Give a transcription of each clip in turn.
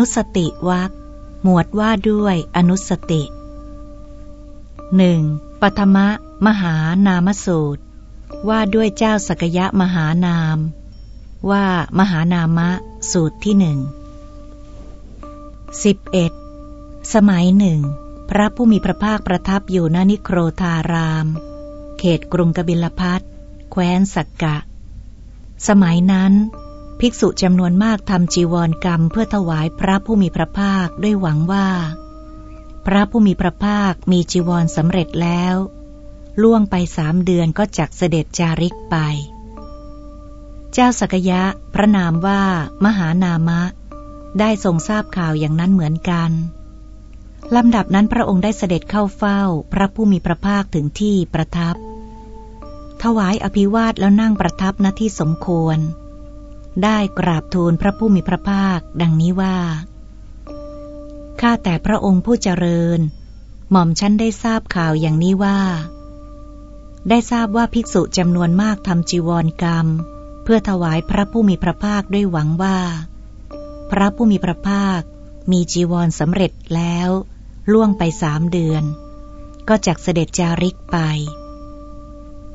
อนุสติวักหมวดว่าด้วยอนุสติ 1. ปฐมมหานามสูตร ว่าด้วยเจ้าสกยะมหานาม ว่ามหานามะสูตรที่หนึ่ง 11. สมัยหนึ่ง พระผู้มีพระภาคประทับอยู่ณนิโครธาราม เขตกรุงกบิลพัทแคว้นสักกะ สมัยนั้น ภิกษุจำนวนมากทำจีวรกรรมเพื่อถวายพระผู้มีพระภาคด้วยหวังว่า พระผู้มีพระภาคมีจีวรสำเร็จแล้ว ล่วงไปสามเดือนก็จักเสด็จจาริกไป เจ้าสักยะ พระนามว่ามหานามะ ได้ทรงทราบข่าวอย่างนั้นเหมือนกันลำดับนั้นพระองค์ได้เสด็จเข้าเฝ้า พระผู้มีพระภาคถึงที่ประทับ ถวายอภิวาทแล้วนั่งประทับณที่สมควร ได้กราบทูลพระผู้มีพระภาค ดังนี้ว่า ข้าแต่พระองค์ผู้เจริญ หม่อมฉันได้ทราบข่าวอย่างนี้ว่า ได้ทราบว่าภิกษุจำนวนมากทำจีวรกรรม เพื่อถวายพระผู้มีพระภาคด้วยหวังว่า พระผู้มีพระภาค มีจีวรสำเร็จแล้ว ล่วงไปสามเดือน ก็จักเสด็จจาริกไป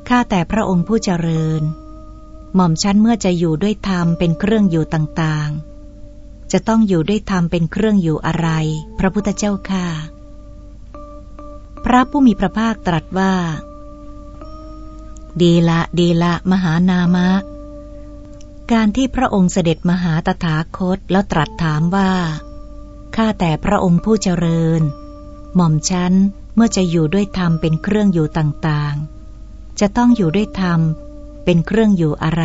ข้าแต่พระองค์ผู้เจริญ หม่อมชั้นเมื่อจะอยู่ด้วยธรรมเป็นเครื่องอยู่ต่างๆ จะต้องอยู่ด้วยธรรมเป็นเครื่องอยู่อะไร พระพุทธเจ้าค่ะ พระผู้มีพระภาคตรัสว่า ดีละดีละมหานามะ การที่พระองค์เสด็จมหาตถาคตแล้วตรัสถามว่า ข้าแต่พระองค์ผู้เจริญ หม่อมชั้นเมื่อจะอยู่ด้วยธรรมเป็นเครื่องอยู่ต่างๆ จะต้องอยู่ด้วยธรรม เป็นเครื่องอยู่อะไร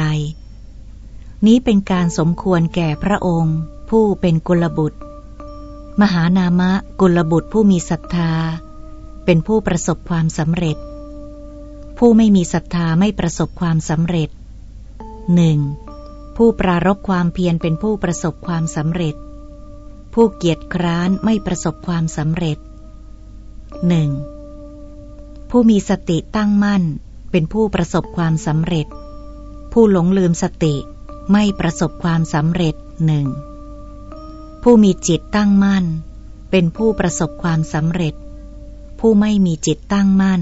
นี้เป็นการสมควรแก่พระองค์ ผู้เป็นกุลบุตร มหานามะกุลบุตรผู้มีศรัทธา เป็นผู้ประสบความสำเร็จ ผู้ไม่มีศรัทธาไม่ประสบความสำเร็จหนึ่งผู้ปรารบความเพียรเป็นผู้ประสบความสำเร็จ ผู้เกียจคร้านไม่ประสบความสำเร็จหนึ่งผู้มีสติตั้งมั่น เป็นผู้ประสบความสำเร็จ ผู้หลงลืมสติไม่ประสบความสำเร็จหนึ่งผู้มีจิตตั้งมั่น เป็นผู้ประสบความสำเร็จ ผู้ไม่มีจิตตั้งมั่น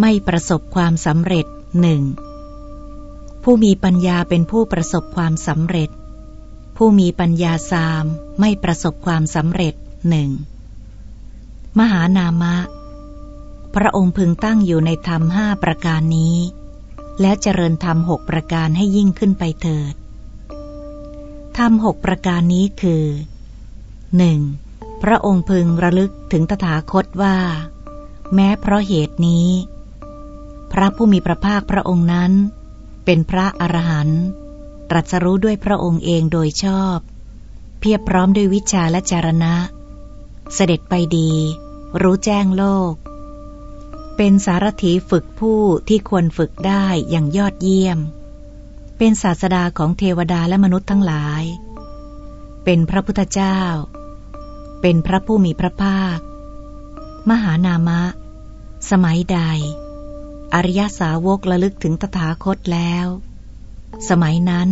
ไม่ประสบความสำเร็จหนึ่งผู้มีปัญญาเป็นผู้ประสบความสำเร็จ ผู้มีปัญญาสามไม่ประสบความสำเร็จหนึ่งมหานามะ พระองค์พึงตั้งอยู่ในธรรมห้าประการนี้ และเจริญธรรมหกประการให้ยิ่งขึ้นไปเถิด ธรรมหกประการนี้คือ 1. พระองค์พึงระลึกถึงตถาคตว่า แม้เพราะเหตุนี้ พระผู้มีพระภาคพระองค์นั้น เป็นพระอรหันต์ตรัสรู้ด้วยพระองค์เองโดยชอบ เพียบพร้อมด้วยวิชาและจารณะ เสด็จไปดี รู้แจ้งโลก เป็นสารถีฝึกผู้ที่ควรฝึกได้อย่างยอดเยี่ยม เป็นศาสดาของเทวดาและมนุษย์ทั้งหลาย เป็นพระพุทธเจ้า เป็นพระผู้มีพระภาค มหานามะ สมัยใด อริยสาวกระลึกถึงตถาคตแล้ว สมัยนั้น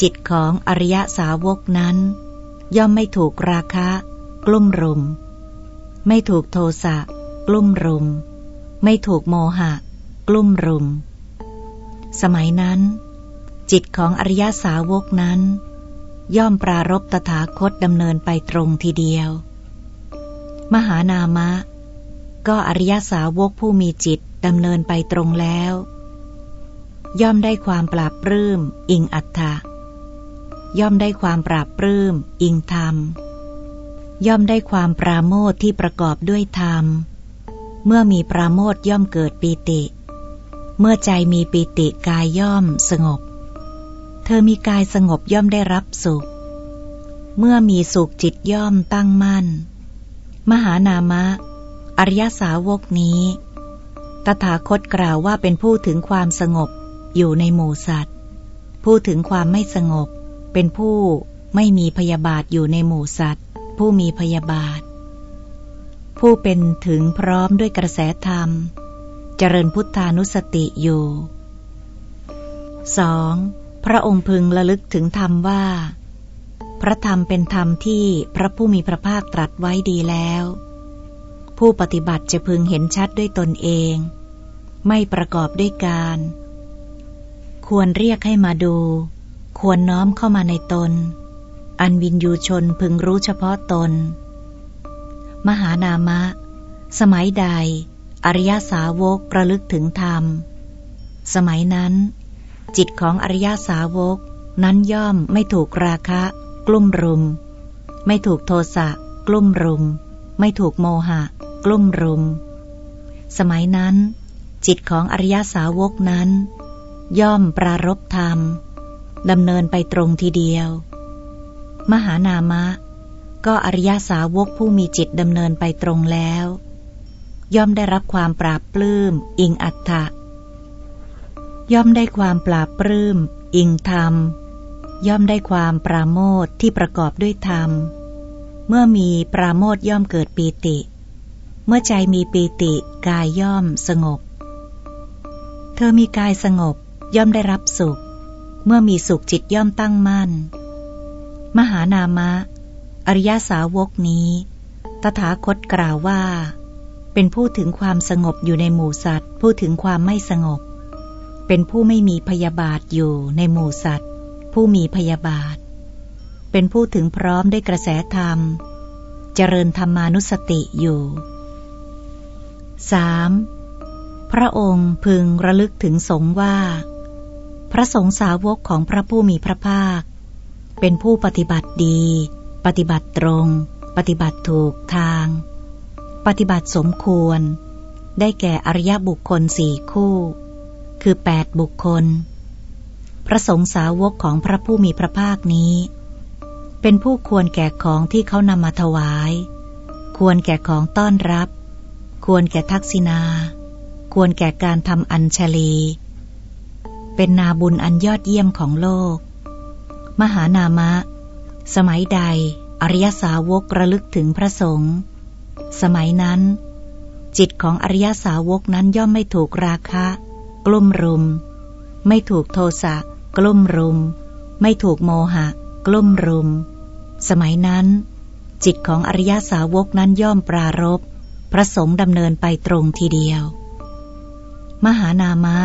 จิตของอริยสาวกนั้น ย่อมไม่ถูกราคะ กลุ่มรุม ไม่ถูกโทสะกลุ่มรุม ไม่ถูกโมหะ กลุ่มรุม สมัยนั้น จิตของอริยสาวกนั้น ย่อมปรารบตถาคตดำเนินไปตรงทีเดียว มหานามะ ก็อริยสาวกผู้มีจิตดำเนินไปตรงแล้ว ย่อมได้ความปราบปลื้ม อิงอัตถะย่อมได้ความปราบปลื้ม อิงธรรม ย่อมได้ความปราโมทที่ประกอบด้วยธรรม เมื่อมีปราโมทย่อมเกิดปีติ เมื่อใจมีปีติกายย่อมสงบ เธอมีกายสงบย่อมได้รับสุข เมื่อมีสุขจิตย่อมตั้งมั่น มหานามะ อริยสาวกนี้ ตถาคตกล่าวว่าเป็นผู้ถึงความสงบอยู่ในหมู่สัตว์ ผู้ถึงความไม่สงบ เป็นผู้ไม่มีพยาบาทอยู่ในหมู่สัตว์ ผู้มีพยาบาท ผู้เป็นถึงพร้อมด้วยกระแสธรรม เจริญพุทธานุสติอยู่ 2. พระองค์พึงระลึกถึงธรรมว่า พระธรรมเป็นธรรมที่พระผู้มีพระภาคตรัสไว้ดีแล้ว ผู้ปฏิบัติจะพึงเห็นชัดด้วยตนเอง ไม่ประกอบด้วยการ ควรเรียกให้มาดู ควรน้อมเข้ามาในตน อันวินยูชนพึงรู้เฉพาะตน มหานามะ สมัยใด อริยสาวกประลึกถึงธรรม สมัยนั้น จิตของอริยสาวกนั้นย่อมไม่ถูกราคะ กลุ่มรุม ไม่ถูกโทสะกลุ่มรุม ไม่ถูกโมหะ กลุ่มรุม สมัยนั้น จิตของอริยสาวกนั้น ย่อมปรารบธรรมดำเนินไปตรงทีเดียว มหานามะ ก็อริยสาวกผู้มีจิตดำเนินไปตรงแล้ว ย่อมได้รับความปราบปลื้ม อิงอัตถะย่อมได้ความปราบปลื้ม อิงธรรม ย่อมได้ความปราโมทที่ประกอบด้วยธรรม เมื่อมีปราโมทย่อมเกิดปีติ เมื่อใจมีปีติกายย่อมสงบ เธอมีกายสงบย่อมได้รับสุข เมื่อมีสุขจิตย่อมตั้งมั่น มหานามะ อริยสาวกนี้ ตถาคตกล่าวว่า เป็นผู้ถึงความสงบอยู่ในหมู่สัตว์ ผู้ถึงความไม่สงบ เป็นผู้ไม่มีพยาบาทอยู่ในหมู่สัตว์ ผู้มีพยาบาท เป็นผู้ถึงพร้อมด้วยกระแสธรรม เจริญธรรมานุสติอยู่ 3. พระองค์พึงระลึกถึงสงว่า พระสงฆ์สาวกของพระผู้มีพระภาค เป็นผู้ปฏิบัติดี ปฏิบัติตรง ปฏิบัติถูกทาง ปฏิบัติสมควร ได้แก่อริยบุคคลสี่คู่ คือแปดบุคคล พระสงฆ์สาวกของพระผู้มีพระภาคนี้ เป็นผู้ควรแก่ของที่เขานำมาถวาย ควรแก่ของต้อนรับ ควรแก่ทักษิณาควรแก่การทำอัญชลี เป็นนาบุญอันยอดเยี่ยมของโลก มหานามะ สมัยใด อริยสาวกระลึกถึงพระสงฆ์สมัยนั้น จิตของอริยสาวกนั้นย่อมไม่ถูกราคะ กลุ่มรุม ไม่ถูกโทสะกลุ่มรุม ไม่ถูกโมหะ กลุ่มรุม สมัยนั้น จิตของอริยสาวกนั้นย่อมปรารบพระสงฆ์ดำเนินไปตรงทีเดียว มหานามะ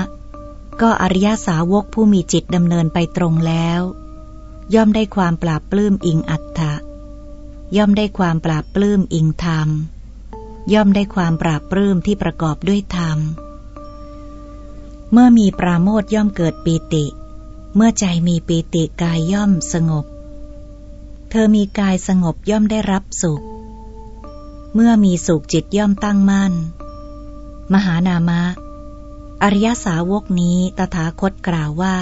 ก็อริยสาวกผู้มีจิตดำเนินไปตรงแล้ว ย่อมได้ความปราบปลื้มอิงอัตถะย่อมได้ความปราบปลื้มอิงธรรม ย่อมได้ความปราบปลื้มที่ประกอบด้วยธรรม เมื่อมีปราโมทย่อมเกิดปีติ เมื่อใจมีปีติกายย่อมสงบ เธอมีกายสงบย่อมได้รับสุข เมื่อมีสุขจิตย่อมตั้งมั่น มหานามะ อริยสาวกนี้ตถาคตกล่าวว่า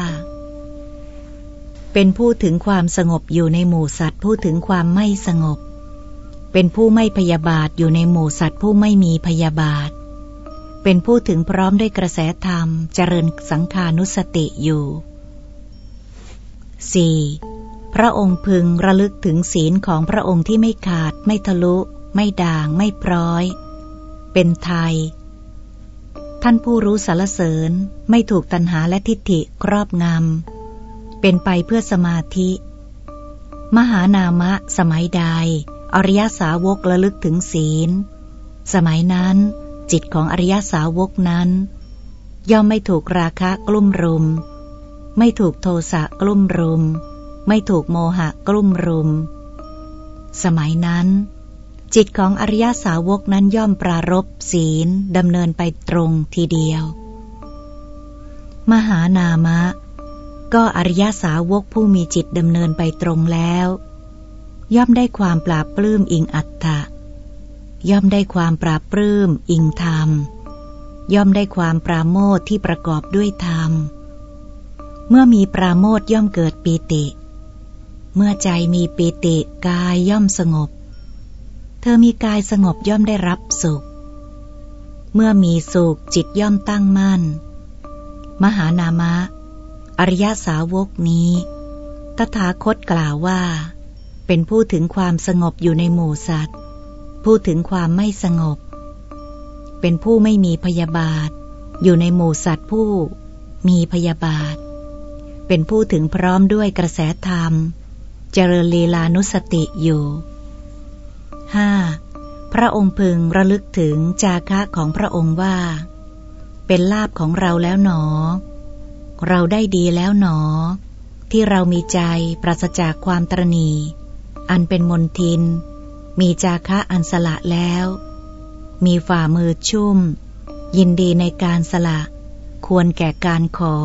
เป็นผู้ถึงความสงบอยู่ในหมู่สัตว์ผู้ถึงความไม่สงบ เป็นผู้ไม่พยาบาทอยู่ในหมู่สัตว์ผู้ไม่มีพยาบาท เป็นผู้ถึงพร้อมด้วยกระแสธรรมเจริญสังขานุสติอยู่ 4. พระองค์พึงระลึกถึงศีลของพระองค์ที่ไม่ขาด ไม่ทะลุ ไม่ด่าง ไม่พร้อย เป็นไทย ท่านผู้รู้สารเสริญ ไม่ถูกตัณหาและทิฏฐิครอบงำ เป็นไปเพื่อสมาธิ มหานามะ สมัยใด อริยสาวกระลึกถึงศีล สมัยนั้น จิตของอริยสาวกนั้น ย่อมไม่ถูกราคะกลุ่มรุม ไม่ถูกโทสะกลุ่มรุม ไม่ถูกโมหะกลุ่มรุม สมัยนั้น จิตของอริยสาวกนั้นย่อมปรารบศีลดำเนินไปตรงทีเดียว มหานามะ ก็อริยสาวกผู้มีจิตดำเนินไปตรงแล้ว ย่อมได้ความปราบปลื้มอิงอัตตะย่อมได้ความปราบปลื้มอิงธรรม ย่อมได้ความปราโมทที่ประกอบด้วยธรรม เมื่อมีปราโมทย่อมเกิดปีติ เมื่อใจมีปีติกายย่อมสงบ เธอมีกายสงบย่อมได้รับสุข เมื่อมีสุขจิตย่อมตั้งมั่น มหานามะ อริยสาวกนี้ ตถาคตกล่าวว่า เป็นผู้ถึงความสงบอยู่ในหมู่สัตว์ ผู้ถึงความไม่สงบ เป็นผู้ไม่มีพยาบาท อยู่ในหมู่สัตว์ผู้มีพยาบาท เป็นผู้ถึงพร้อมด้วยกระแสธรรม เจริญลีลานุสติอยู่ห้าพระองค์พึงระลึกถึงจาคะของพระองค์ว่า เป็นลาบของเราแล้วหนอ เราได้ดีแล้วหนอ ที่เรามีใจปราศจากความตรณีอันเป็นมนทิน มีจาคะอันสละแล้ว มีฝ่ามือชุ่ม ยินดีในการสละ ควรแก่การขอ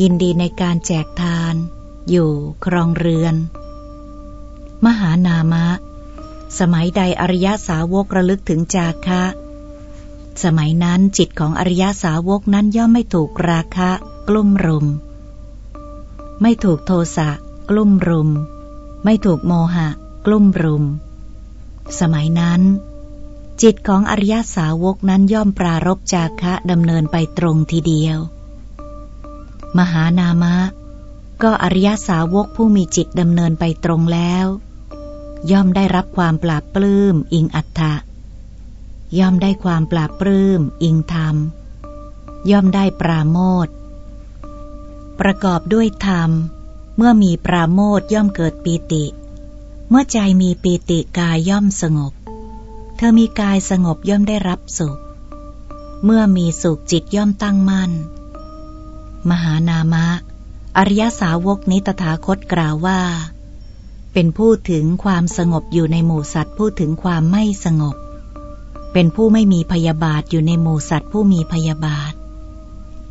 ยินดีในการแจกทาน อยู่ครองเรือน มหานามะ สมัยใดอริยสาวกระลึกถึงจาคะ สมัยนั้นจิตของอริยสาวกนั้นย่อมไม่ถูกราคะ กลุ่มรุม ไม่ถูกโทสะกลุ่มรุม ไม่ถูกโมหะ กลุ่มรุม สมัยนั้น จิตของอริยสาวกนั้นย่อมปรารบจาคะดำเนินไปตรงทีเดียว มหานามะ ก็อริยสาวกผู้มีจิตดำเนินไปตรงแล้ว ย่อมได้รับความปราบปลื้มอิงอัตถะย่อมได้ความปราบปลื้มอิงธรรม ย่อมได้ปราโมท ประกอบด้วยธรรม เมื่อมีปราโมทย่อมเกิดปีติ เมื่อใจมีปีติกายย่อมสงบ เธอมีกายสงบย่อมได้รับสุข เมื่อมีสุขจิตย่อมตั้งมั่น มหานามะ อริยสาวกนิตถาคตกล่าวว่า เป็นผู้ถึงความสงบอยู่ในหมู่สัตว์ผู้ถึงความไม่สงบ เป็นผู้ไม่มีพยาบาทอยู่ในหมู่สัตว์ผู้มีพยาบาท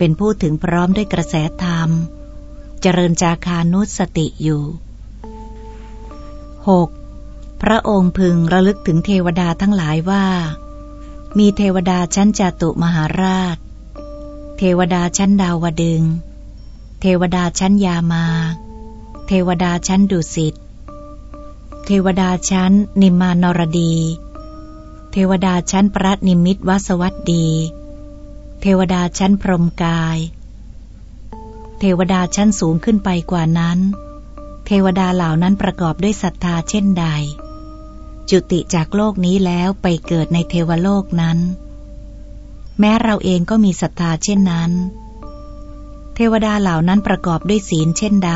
เป็นผู้ถึงพร้อมด้วยกระแสธรรม เจริญจาคานุสติอยู่ 6. พระองค์พึงระลึกถึงเทวดาทั้งหลายว่า มีเทวดาชั้นจตุมหาราช เทวดาชั้นดาวดึง เทวดาชั้นยามา เทวดาชั้นดุสิต เทวดาชั้นนิมานรดี เทวดาชั้นปรันิมิตวสวัสดี เทวดาชั้นพรหมกาย เทวดาชั้นสูงขึ้นไปกว่านั้น เทวดาเหล่านั้นประกอบด้วยศรัทธาเช่นใด จุติจากโลกนี้แล้วไปเกิดในเทวโลกนั้น แม้เราเองก็มีศรัทธาเช่นนั้น เทวดาเหล่านั้นประกอบด้วยศีลเช่นใด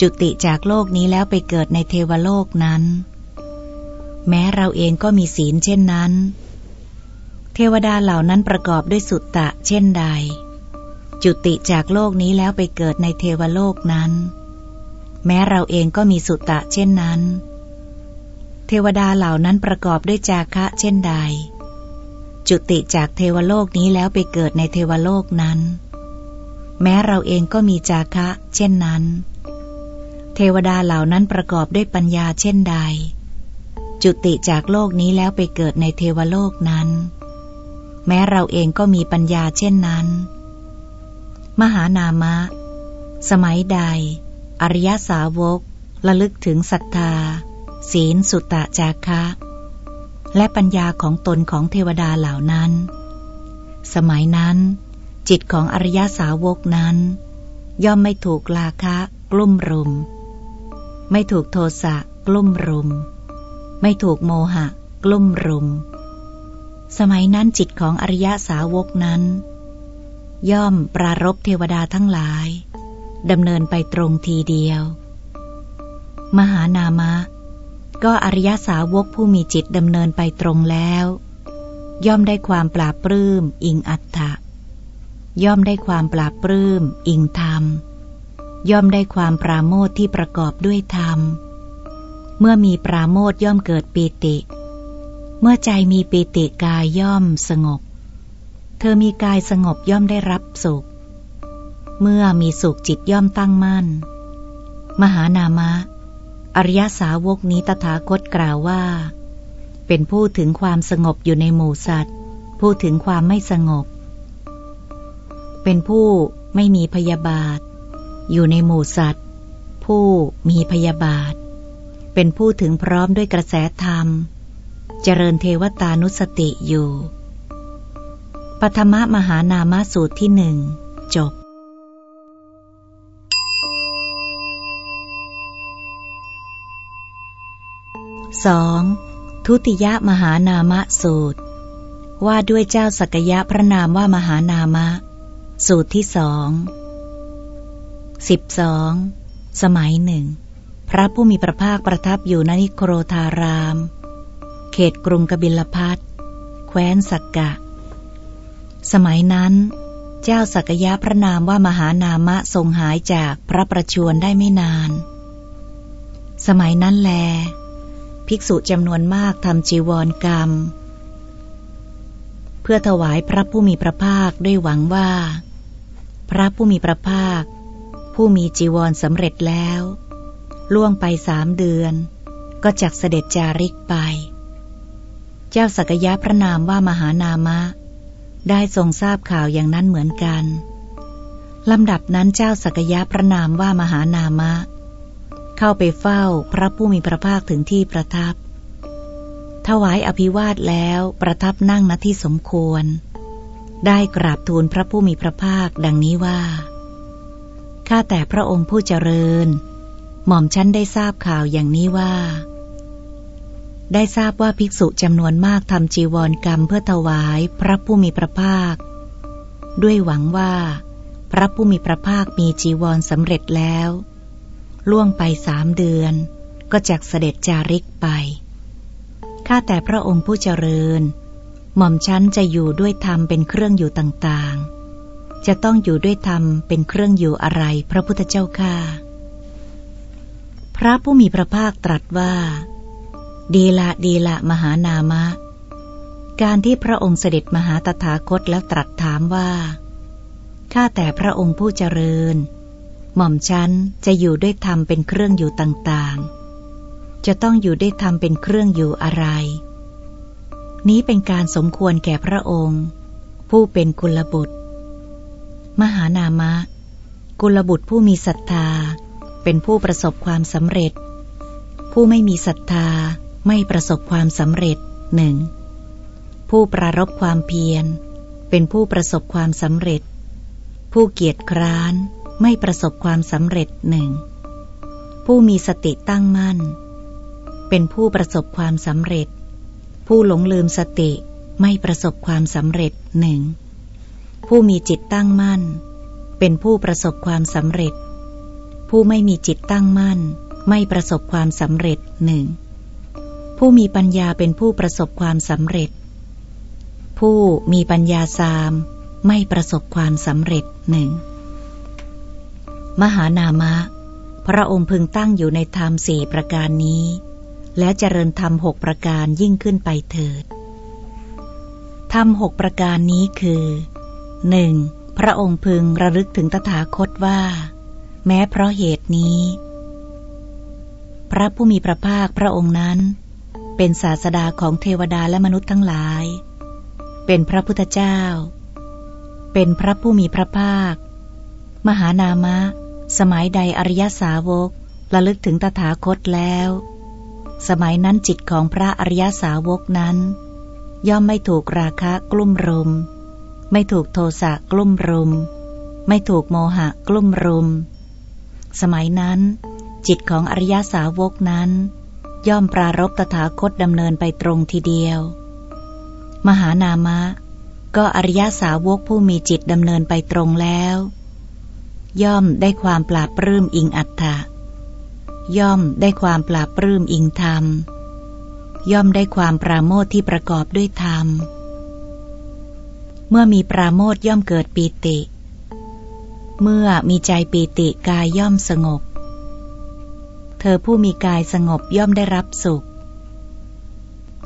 จุติจากโลกนี้แล้วไปเกิดในเทวโลกนั้น แม้เราเองก็มีศีลเช่นนั้น เทวดาเหล่านั้นประกอบด้วยสุตตะเช่นใด จุติจากโลกนี้แล้วไปเกิดในเทวโลกนั้น แม้เราเองก็มีสุตตะเช่นนั้น เทวดาเหล่านั้นประกอบด้วยจาคะเช่นใด จุติจากเทวโลกนี้แล้วไปเกิดในเทวโลกนั้น แม้เราเองก็มีจาคะ เช่นนั้น เทวดาเหล่านั้นประกอบด้วยปัญญาเช่นใดจุติจากโลกนี้แล้วไปเกิดในเทวโลกนั้น แม้เราเองก็มีปัญญาเช่นนั้น มหานามะ สมัยใด อริยสาวกระลึกถึงศรัทธา ศีลสุตตะจาคะ และปัญญาของตนของเทวดาเหล่านั้น สมัยนั้น จิตของอริยสาวกนั้น ย่อมไม่ถูกลาคะ กลุ่มรุม ไม่ถูกโทสะกลุ่มรุม ไม่ถูกโมหะ กลุ่มรุม สมัยนั้นจิตของอริยสาวกนั้น ย่อมปรารบเทวดาทั้งหลายดำเนินไปตรงทีเดียว มหานามะ ก็อริยสาวกผู้มีจิตดำเนินไปตรงแล้ว ย่อมได้ความปราบปลื้มอิงอัตถะย่อมได้ความปราบปลื้มอิงธรรม ย่อมได้ความปราโมทที่ประกอบด้วยธรรม เมื่อมีปราโมทย่อมเกิดปีติ เมื่อใจมีปีติกายย่อมสงบ เธอมีกายสงบย่อมได้รับสุข เมื่อมีสุขจิตย่อมตั้งมั่น มหานามะ อริยสาวกนี้ตถาคตกล่าวว่า เป็นผู้ถึงความสงบอยู่ในหมู่สัตว์ ผู้ถึงความไม่สงบ เป็นผู้ไม่มีพยาบาท อยู่ในหมู่สัตว์ ผู้มีพยาบาท เป็นผู้ถึงพร้อมด้วยกระแสธรรม เจริญเทวตานุสติอยู่ ปฐมมหานามสูตรที่หนึ่งจบสองทุติยมหานามสูตร ว่าด้วยเจ้าสักยะพระนามว่ามหานามะ สูตรที่สองสิบสองสมัยหนึ่ง พระผู้มีพระภาคประทับอยู่ณนิโครธารามเตกรุงกบิลพัทแคว้นสักกะ สมัยนั้น เจ้าสักยะพระนามว่ามหานามะทรงหายจากพระประชวรได้ไม่นาน สมัยนั้นแล ภิกษุจำนวนมากทำจีวรกรรม เพื่อถวายพระผู้มีพระภาคด้วยหวังว่า พระผู้มีพระภาค ผู้มีจีวรสำเร็จแล้ว ล่วงไปสามเดือนก็จักเสด็จจาริกไป เจ้าสักยะพระนามว่ามหานามะ ได้ทรงทราบข่าวอย่างนั้นเหมือนกันลำดับนั้นเจ้าสักยะพระนามว่ามหานามะ เข้าไปเฝ้าพระผู้มีพระภาคถึงที่ประทับ ถวายอภิวาทแล้วประทับนั่งณที่สมควร ได้กราบทูลพระผู้มีพระภาคดังนี้ว่าข้าแต่พระองค์ผู้เจริญ หม่อมฉันได้ทราบข่าวอย่างนี้ว่า ได้ทราบว่าภิกษุจำนวนมากทำจีวรกรรมเพื่อถวายพระผู้มีพระภาค ด้วยหวังว่า พระผู้มีพระภาคมีจีวรสำเร็จแล้ว ล่วงไปสามเดือน ก็จักเสด็จจาริกไป ข้าแต่พระองค์ผู้เจริญ หม่อมฉันจะอยู่ด้วยธรรมเป็นเครื่องอยู่ต่างๆ จะต้องอยู่ด้วยธรรมเป็นเครื่องอยู่อะไรพระพุทธเจ้าข้าพระผู้มีพระภาคตรัสว่า ดีละดีละมหานามะ การที่พระองค์เสด็จมหาตถาคตแล้วตรัสถามว่า ข้าแต่พระองค์ผู้เจริญ หม่อมฉันจะอยู่ด้วยธรรมเป็นเครื่องอยู่ต่างๆ จะต้องอยู่ด้วยธรรมเป็นเครื่องอยู่อะไร นี้เป็นการสมควรแก่พระองค์ ผู้เป็นกุลบุตร มหานามะ กุลบุตรผู้มีศรัทธา เป็นผู้ประสบความสำเร็จ ผู้ไม่มีศรัทธา ไม่ประสบความสำเร็จหนึ่งผู้ปรารบความเพียร เป็นผู้ประสบความสำเร็จ ผู้เกียจคร้านไม่ประสบความสำเร็จหนึ่งผู้มีสติตั้งมั่น เป็นผู้ประสบความสำเร็จ ผู้หลงลืมสติไม่ประสบความสำเร็จหนึ่งผู้มีจิตตั้งมั่น เป็นผู้ประสบความสำเร็จ ผู้ไม่มีจิตตั้งมั่น ไม่ประสบความสำเร็จหนึ่ง ผู้มีปัญญาเป็นผู้ประสบความสำเร็จ ผู้มีปัญญาสามไม่ประสบความสำเร็จหนึ่งมหานามะ พระองค์พึงตั้งอยู่ในธรรมสี่ประการนี้ และเจริญธรรมหกประการยิ่งขึ้นไปเถิดธรรมหกประการนี้คือหนึ่งพระองค์พึงระลึกถึงตถาคตว่า แม้เพราะเหตุนี้ พระผู้มีพระภาคพระองค์นั้น เป็นศาสดาของเทวดาและมนุษย์ทั้งหลาย เป็นพระพุทธเจ้า เป็นพระผู้มีพระภาค มหานามะ สมัยใดอริยสาวกระลึกถึงตถาคตแล้ว สมัยนั้นจิตของพระอริยสาวกนั้น ย่อมไม่ถูกราคะกลุ่มรุม ไม่ถูกโทสะกลุ่มรุม ไม่ถูกโมหะกลุ่มรุม สมัยนั้น จิตของอริยสาวกนั้น ย่อมปรารบตถาคตดำเนินไปตรงทีเดียว มหานามะ ก็อริยสาวกผู้มีจิตดำเนินไปตรงแล้ว ย่อมได้ความปราบปลื้มอิงอัตถะย่อมได้ความปราบปลื้มอิงธรรม ย่อมได้ความปราโมทที่ประกอบด้วยธรรม เมื่อมีปราโมทย่อมเกิดปีติ เมื่อมีใจปีติกายย่อมสงบ เธอผู้มีกายสงบย่อมได้รับสุข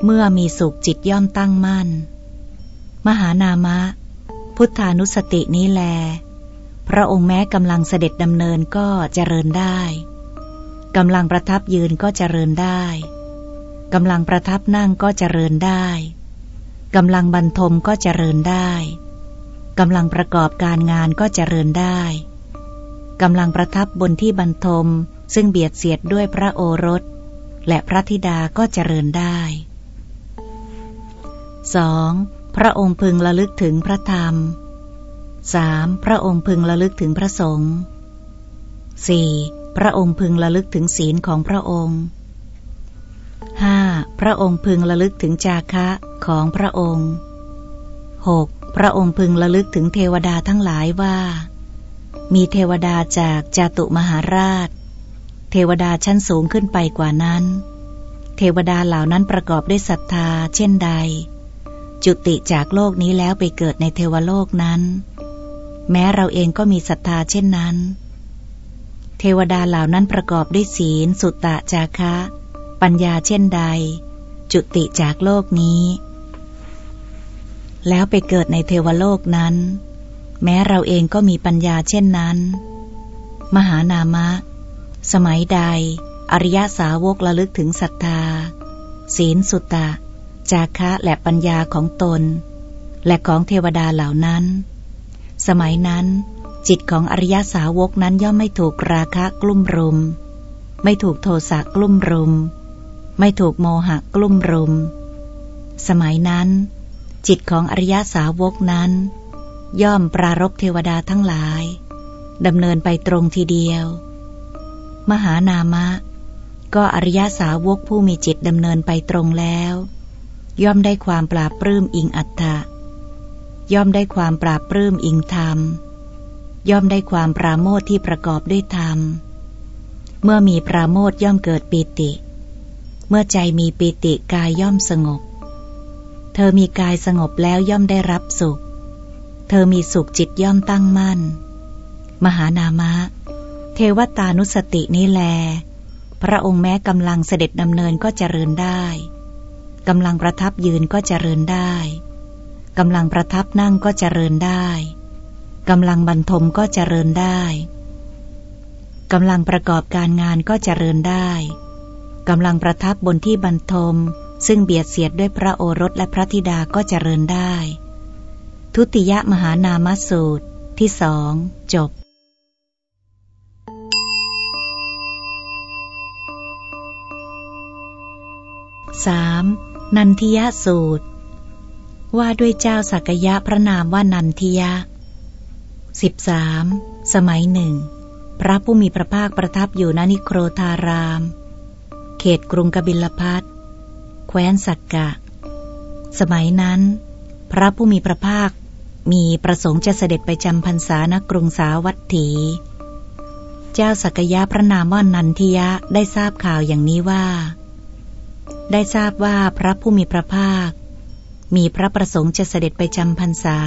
เมื่อมีสุขจิตย่อมตั้งมั่น มหานามะ พุทธานุสตินี้แล พระองค์แม้กำลังเสด็จดำเนินก็เจริญได้กำลังประทับยืนก็เจริญได้กำลังประทับนั่งก็เจริญได้กำลังบรรทมก็เจริญได้กำลังประกอบการงานก็เจริญได้กำลังประทับบนที่บรรทม ซึ่งเบียดเสียดด้วยพระโอรส และพระธิดาก็เจริญได้ 2. พระองค์พึงระลึกถึงพระธรรม 3. พระองค์พึงระลึกถึงพระสงฆ์ 4. พระองค์พึงระลึกถึงศีลของพระองค์ 5. พระองค์พึงระลึกถึงจาคะของพระองค์ 6. พระองค์พึงระลึกถึงเทวดาทั้งหลายว่า มีเทวดาจากจาตุมหาราช เทวดาชั้นสูงขึ้นไปกว่านั้น เทวดาเหล่านั้นประกอบด้วยศรัทธาเช่นใด จุติจากโลกนี้แล้วไปเกิดในเทวโลกนั้น แม้เราเองก็มีศรัทธาเช่นนั้น เทวดาเหล่านั้นประกอบด้วยศีล สุตตะจาคะ ปัญญาเช่นใด จุติจากโลกนี้ แล้วไปเกิดในเทวโลกนั้น แม้เราเองก็มีปัญญาเช่นนั้น มหานามะ สมัยใด อริยสาวกระลึกถึงศรัทธา ศีลสุตตะ จาคะและปัญญาของตน และของเทวดาเหล่านั้น สมัยนั้น จิตของอริยสาวกนั้นย่อมไม่ถูกราคะกลุ่มรุม ไม่ถูกโทสะกลุ่มรุม ไม่ถูกโมหะกลุ่มรุม สมัยนั้น จิตของอริยสาวกนั้น ย่อมปรารบเทวดาทั้งหลายดำเนินไปตรงทีเดียว มหานามะ ก็อริยสาวกผู้มีจิตดำเนินไปตรงแล้ว ย่อมได้ความปราบปลื้มอิงอัตตะย่อมได้ความปราบปลื้มอิงธรรม ย่อมได้ความปราโมทที่ประกอบด้วยธรรม เมื่อมีปราโมทย่อมเกิดปีติ เมื่อใจมีปีติกายย่อมสงบ เธอมีกายสงบแล้วย่อมได้รับสุข เธอมีสุขจิตย่อมตั้งมั่น มหานามะ เทวตานุสตินี้แล พระองค์แม้กำลังเสด็จดำเนินก็เจริญได้กำลังประทับยืนก็เจริญได้กำลังประทับนั่งก็เจริญได้กำลังบรรทมก็เจริญได้กำลังประกอบการงานก็เจริญได้กำลังประทับบนที่บรรทม ซึ่งเบียดเสียดด้วยพระโอรสและพระธิดาก็เจริญได้ ทุติยมหานามสูตรที่สองจบ 3. นันทิยสูตร ว่าด้วยเจ้าสักยะพระนามว่านันทิยะ 13. สมัยหนึ่ง พระผู้มีพระภาคประทับอยู่ณนิโครธาราม เขตกรุงกบิลพัทแคว้นสักกะ สมัยนั้น พระผู้มีพระภาคมีประสงค์จะเสด็จไปจำพรรษาณกรุงสาวัตถี เจ้าสักยะพระนามว่านันทิยะได้ทราบข่าวอย่างนี้ว่า ได้ทราบว่าพระผู้มีพระภาค มีพระประสงค์จะเสด็จไปจำพรรษา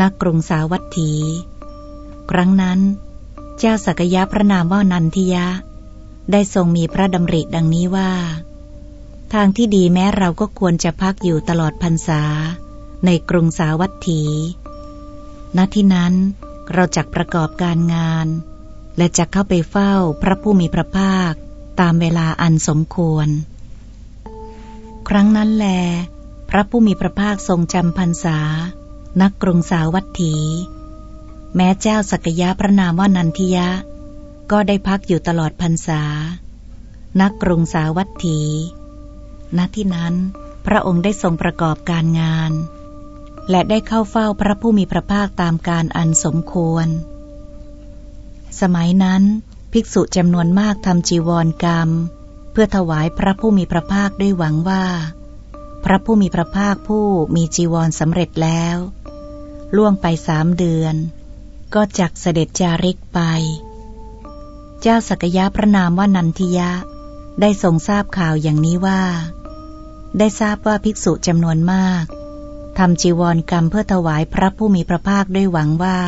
ณกรุงสาวัตถี ครั้งนั้น เจ้าสักยะพระนามว่านันทิยะ ได้ทรงมีพระดำริดังนี้ว่า ทางที่ดีแม้เราก็ควรจะพักอยู่ตลอดพรรษา ในกรุงสาวัตถี ณที่นั้นเราจักประกอบการงาน และจะเข้าไปเฝ้าพระผู้มีพระภาค ตามเวลาอันสมควร ครั้งนั้นแล พระผู้มีพระภาคทรงจำพรรษา นักกรุงสาวัตถี แม้เจ้าสักยะพระนามว่านันทิยะ ก็ได้พักอยู่ตลอดพรรษา นักกรุงสาวัตถี ณ ที่นั้นพระองค์ได้ทรงประกอบการงาน และได้เข้าเฝ้าพระผู้มีพระภาคตามการอันสมควร สมัยนั้น ภิกษุจำนวนมากทำจีวรกรรม เพื่อถวายพระผู้มีพระภาคด้วยหวังว่า พระผู้มีพระภาคผู้มีจีวรสำเร็จแล้ว ล่วงไปสามเดือน ก็จักเสด็จจาริกไป เจ้าสักยะพระนามว่านันทิยะ ได้ทรงทราบข่าวอย่างนี้ว่า ได้ทราบว่าภิกษุจำนวนมากทำจีวรกรรมเพื่อถวายพระผู้มีพระภาคด้วยหวังว่า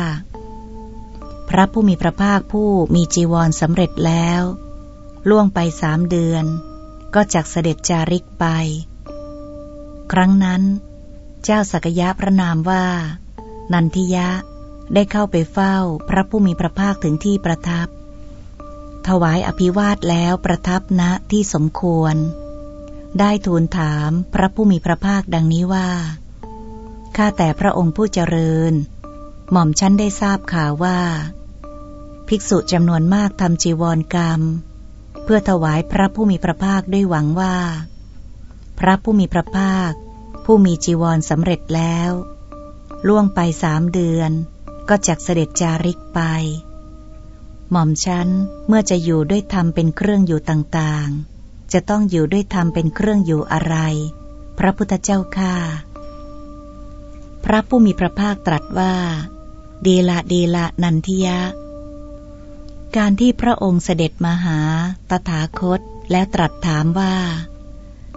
พระผู้มีพระภาคผู้มีจีวรสำเร็จแล้ว ล่วงไปสามเดือน ก็จักเสด็จจาริกไป ครั้งนั้น เจ้าสักยะพระนามว่า นันทิยะได้เข้าไปเฝ้าพระผู้มีพระภาคถึงที่ประทับ ถวายอภิวาทแล้วประทับณที่สมควร ได้ทูลถามพระผู้มีพระภาคดังนี้ว่า ข้าแต่พระองค์ผู้เจริญ หม่อมชั้นได้ทราบข่าวว่า ภิกษุจำนวนมากทำจีวรกรรม เพื่อถวายพระผู้มีพระภาคด้วยหวังว่า พระผู้มีพระภาค ผู้มีจีวรสำเร็จแล้ว ล่วงไปสามเดือน ก็จักเสด็จจาริกไป หม่อมชั้นเมื่อจะอยู่ด้วยธรรมเป็นเครื่องอยู่ต่างๆ จะต้องอยู่ด้วยธรรมเป็นเครื่องอยู่อะไร พระพุทธเจ้าข้าพระผู้มีพระภาคตรัสว่า ดีละดีละนันทิยะ การที่พระองค์เสด็จมาหาตถาคตแล้วตรัสถามว่า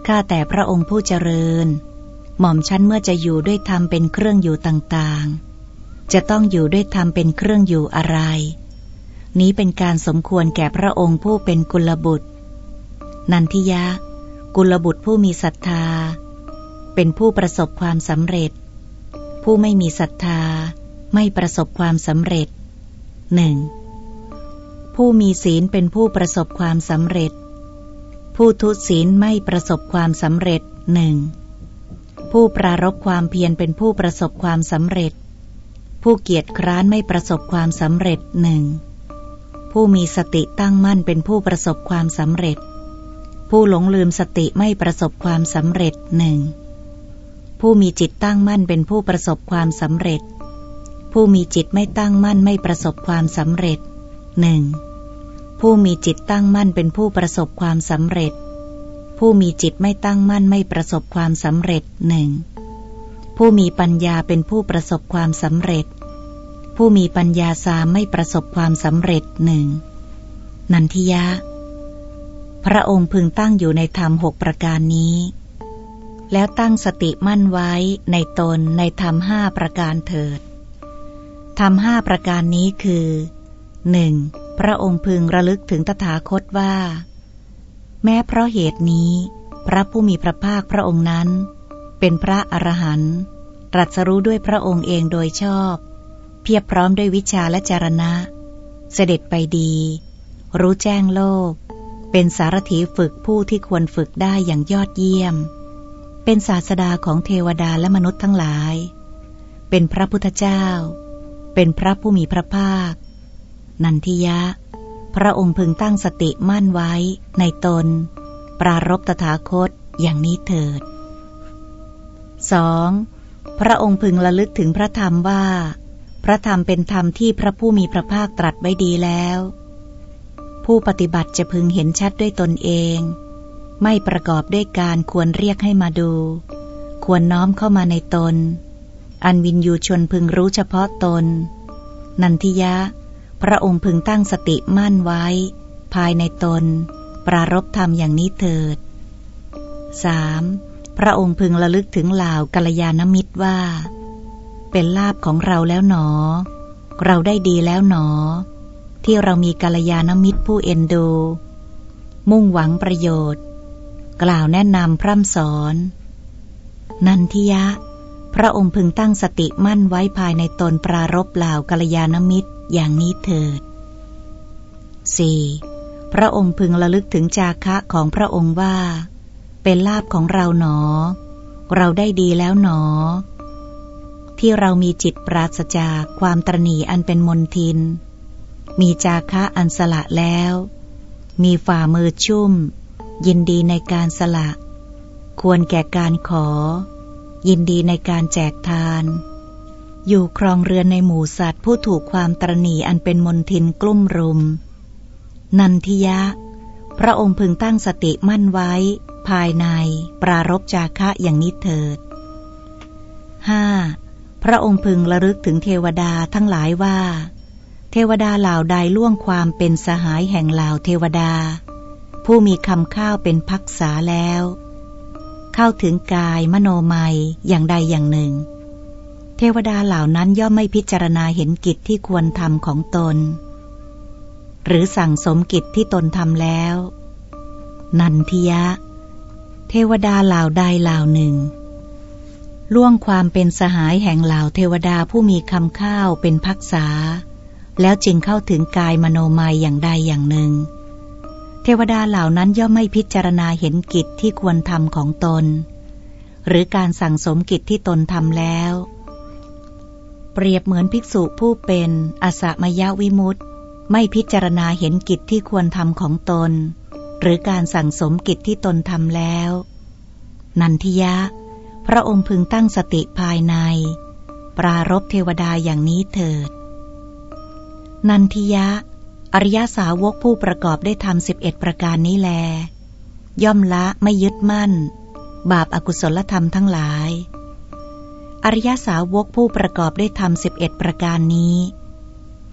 ข้าแต่พระองค์ผู้เจริญ หม่อมชั้นเมื่อจะอยู่ด้วยธรรมเป็นเครื่องอยู่ต่างๆ จะต้องอยู่ด้วยธรรมเป็นเครื่องอยู่อะไร นี้เป็นการสมควรแก่พระองค์ผู้เป็นกุลบุตร นันทิยะ กุลบุตรผู้มีศรัทธา เป็นผู้ประสบความสำเร็จ ผู้ไม่มีศรัทธาไม่ประสบความสำเร็จหนึ่ง ผู้มีศีลเป็นผู้ประสบความสำเร็จ ผู้ทุศีลไม่ประสบความสำเร็จหนึ่งผู้ปรารบความเพียรเป็นผู้ประสบความสำเร็จ ผู้เกียจคร้านไม่ประสบความสำเร็จหนึ่งผู้มีสติตั้งมั่นเป็นผู้ประสบความสำเร็จ ผู้หลงลืมสติไม่ประสบความสำเร็จหนึ่งผู้มีจิตตั้งมั่นเป็นผู้ประสบความสำเร็จ ผู้มีจิตไม่ตั้งมั่นไม่ประสบความสำเร็จหนึ่ง ผู้มีจิตตั้งมั่นเป็นผู้ประสบความสำเร็จ ผู้มีจิตไม่ตั้งมั่นไม่ประสบความสำเร็จหนึ่งผู้มีปัญญาเป็นผู้ประสบความสำเร็จ ผู้มีปัญญาสามไม่ประสบความสำเร็จหนึ่งนันทิยะ พระองค์พึงตั้งอยู่ในธรรมหกประการนี้ แล้วตั้งสติมั่นไว้ในตนในธรรมห้าประการเถิดธรรมห้าประการนี้คือหนึ่ง พระองค์พึงระลึกถึงตถาคตว่า แม้เพราะเหตุนี้ พระผู้มีพระภาคพระองค์นั้น เป็นพระอรหันต์ตรัสรู้ด้วยพระองค์เองโดยชอบ เพียบพร้อมด้วยวิชาและจารณะ เสด็จไปดี รู้แจ้งโลก เป็นสารถีฝึกผู้ที่ควรฝึกได้อย่างยอดเยี่ยม เป็นศาสดาของเทวดาและมนุษย์ทั้งหลาย เป็นพระพุทธเจ้า เป็นพระผู้มีพระภาค นันทิยะ พระองค์พึงตั้งสติมั่นไว้ในตน ปรารบตถาคตอย่างนี้เถิด 2. พระองค์พึงระลึกถึงพระธรรมว่า พระธรรมเป็นธรรมที่พระผู้มีพระภาคตรัสไว้ดีแล้ว ผู้ปฏิบัติจะพึงเห็นชัดด้วยตนเอง ไม่ประกอบด้วยการควรเรียกให้มาดู ควรน้อมเข้ามาในตน อันวินยูชนพึงรู้เฉพาะตน นันทิยะ พระองค์พึงตั้งสติมั่นไว้ ภายในตน ปรารบธรรมอย่างนี้เถิด 3. พระองค์พึงระลึกถึงเหล่ากัลยาณมิตรว่า เป็นลาบของเราแล้วหนอ เราได้ดีแล้วหนอ ที่เรามีกัลยาณมิตรผู้เอ็นดู มุ่งหวังประโยชน์ กล่าวแนะนำพร่ำสอน นันทิยะ ระองค์พึงตั้งสติมั่นไว้ภายในตนปรารบเหล่ากัลยาณมิตรอย่างนี้เถิด 4. พระองค์พึงระลึกถึงจาคะของพระองค์ว่า เป็นลาบของเราหนอ เราได้ดีแล้วหนอ ที่เรามีจิตปราศจากความตรณีอันเป็นมนทิน มีจาคะอันสละแล้ว มีฝ่ามือชุ่ม ยินดีในการสละ ควรแก่การขอ ยินดีในการแจกทาน อยู่ครองเรือนในหมู่สัตว์ผู้ถูกความตรณีอันเป็นมนทินกลุ่มรุม นันทิยะ พระองค์พึงตั้งสติมั่นไว้ ภายในปรารบจาคะอย่างนี้เถิด 5. พระองค์พึงระลึกถึงเทวดาทั้งหลายว่า เทวดาเหล่าใดล่วงความเป็นสหายแห่งเหล่าเทวดา ผู้มีคำข้าวเป็นพักษาแล้ว เข้าถึงกายมโนมัยอย่างใดอย่างหนึ่ง เทวดาเหล่านั้นย่อมไม่พิจารณาเห็นกิจที่ควรทำของตน หรือสั่งสมกิจที่ตนทำแล้ว นันทิยะ เทวดาเหล่าใดเหล่าหนึ่งล่วงความเป็นสหายแห่งเหล่าเทวดาผู้มีคำข้าวเป็นพักษา แล้วจึงเข้าถึงกายมโนมัยอย่างใดอย่างหนึ่ง ทวดาเหล่านั้นย่อมไม่พิจารณาเห็นกิจที่ควรทำของตน หรือการสั่งสมกิจที่ตนทำแล้ว เปรียบเหมือนภิกษุผู้เป็นอสมยวิมุตต์ไม่พิจารณาเห็นกิจที่ควรทำของตน หรือการสั่งสมกิจที่ตนทำแล้ว นันทิยะ พระองค์พึงตั้งสติภายใน ปรารบเทวดาอย่างนี้เถิด นันทิยะ อริยสาวกผู้ประกอบได้ทำสิบเอ็ดประการนี้แล ย่อมละไม่ยึดมั่น บาปอากุศลธรรมทั้งหลาย อริยสาวกผู้ประกอบได้วยธรรมสิบเอ็ดประการนี้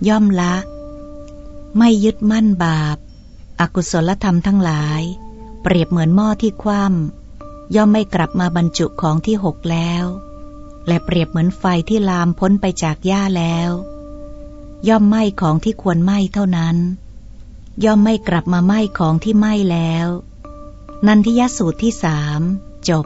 ย่อมละ ไม่ยึดมั่นบาปอากุศลธรรมทั้งหลาย เปรียบเหมือนหม้อที่คว่ำย่อมไม่กลับมาบรรจุของที่หกแล้ว และเปรียบเหมือนไฟที่ลามพ้นไปจากหญ้าแล้ว ย่อมไหม้ของที่ควรไหม้เท่านั้น ย่อมไม่กลับมาไหม้ของที่ไหม้แล้ว นันทิยสูตรที่สามจบ